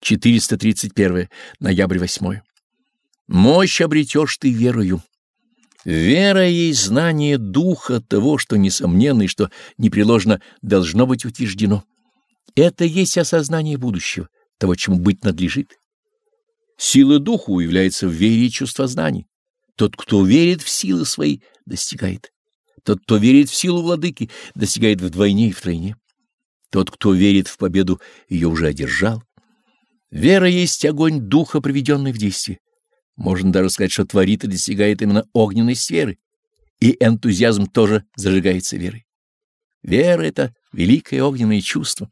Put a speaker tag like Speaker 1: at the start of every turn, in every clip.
Speaker 1: 431. Ноябрь 8. Мощь обретешь ты верою. Вера есть знание духа того, что несомненно и что непреложно должно быть утверждено. Это есть осознание будущего, того, чему быть надлежит. Сила духа уявляется в вере и чувствознании. Тот, кто верит в силы свои, достигает. Тот, кто верит в силу владыки, достигает вдвойне и втройне. Тот, кто верит в победу, ее уже одержал. Вера есть огонь духа, приведенный в действие. Можно даже сказать, что творит и достигает именно огненной сферы. И энтузиазм тоже зажигается верой. Вера — это великое огненное чувство,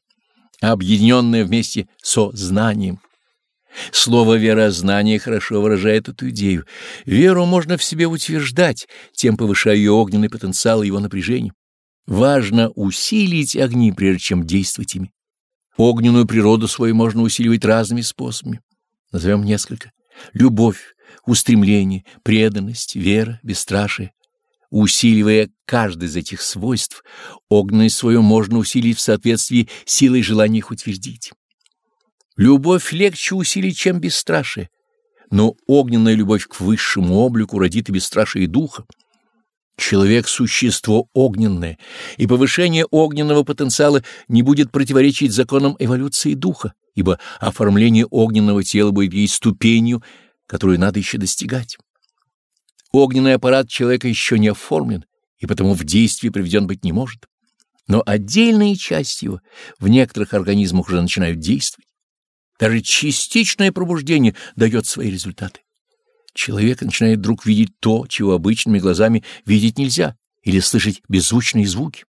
Speaker 1: объединенное вместе со знанием. Слово «верознание» хорошо выражает эту идею. Веру можно в себе утверждать, тем повышая ее огненный потенциал и его напряжение. Важно усилить огни, прежде чем действовать ими. Огненную природу свою можно усиливать разными способами. Назовем несколько. Любовь, устремление, преданность, вера, бесстрашие. Усиливая каждое из этих свойств, огненное свое можно усилить в соответствии силой желания их утвердить. Любовь легче усилить, чем бесстрашие, но огненная любовь к высшему облику родит и бесстрашие духа. Человек — существо огненное, и повышение огненного потенциала не будет противоречить законам эволюции духа, ибо оформление огненного тела будет ей ступенью, которую надо еще достигать. Огненный аппарат человека еще не оформлен, и потому в действии приведен быть не может. Но отдельные части его в некоторых организмах уже начинают действовать. Даже частичное пробуждение дает свои результаты человек начинает вдруг видеть то, чего обычными глазами видеть нельзя, или слышать беззвучные звуки.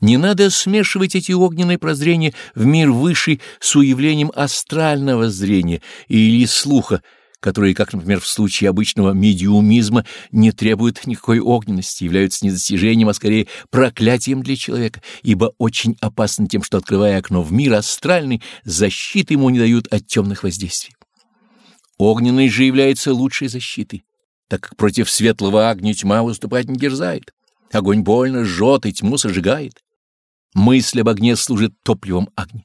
Speaker 1: Не надо смешивать эти огненные прозрения в мир высший с уявлением астрального зрения или слуха, которые, как, например, в случае обычного медиумизма, не требуют никакой огненности, являются не достижением, а скорее проклятием для человека, ибо очень опасны тем, что, открывая окно в мир астральный, защиты ему не дают от темных воздействий. Огненный же является лучшей защитой, так как против светлого огня тьма выступать не дерзает. Огонь больно жжет и тьму сожигает. Мысль об огне служит топливом огня.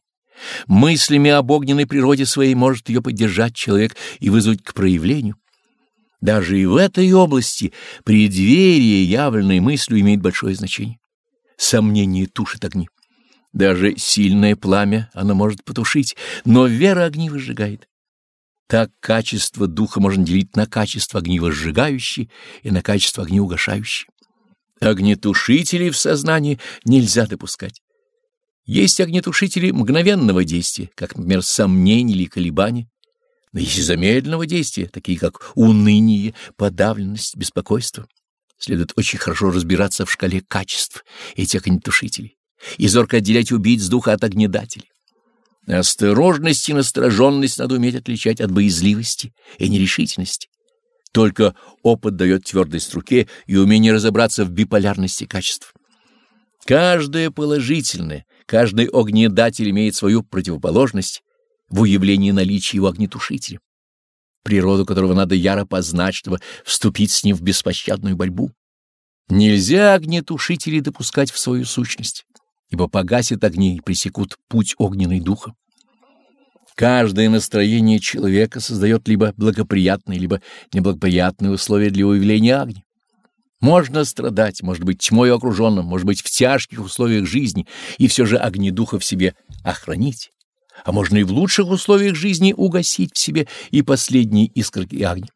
Speaker 1: Мыслями об огненной природе своей может ее поддержать человек и вызвать к проявлению. Даже и в этой области преддверие, явленной мыслью, имеет большое значение. Сомнение тушит огни. Даже сильное пламя оно может потушить, но вера огни выжигает. Так качество духа можно делить на качество огневозжигающее и на качество огнеугашающее. Огнетушителей в сознании нельзя допускать. Есть огнетушители мгновенного действия, как, например, сомнения или колебания, но есть замедленного действия, такие как уныние, подавленность, беспокойство. Следует очень хорошо разбираться в шкале качеств этих огнетушителей и зорко отделять убийц духа от огнедателей. Осторожность и настороженность надо уметь отличать от боязливости и нерешительности. Только опыт дает твердость руке и умение разобраться в биполярности качеств. Каждое положительное, каждый огнедатель имеет свою противоположность в уявлении наличия его огнетушителя, природу которого надо яро познать, чтобы вступить с ним в беспощадную борьбу. Нельзя огнетушителей допускать в свою сущность ибо погасит огни и пресекут путь огненный духа. Каждое настроение человека создает либо благоприятные, либо неблагоприятные условия для уявления огня. Можно страдать, может быть, тьмой окруженным, может быть, в тяжких условиях жизни, и все же огнедуха в себе охранить. А можно и в лучших условиях жизни угасить в себе и последние искорки огня.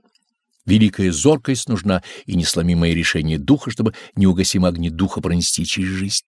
Speaker 1: Великая зоркость нужна и несломимое решение духа, чтобы неугасимый огни духа пронести через жизнь.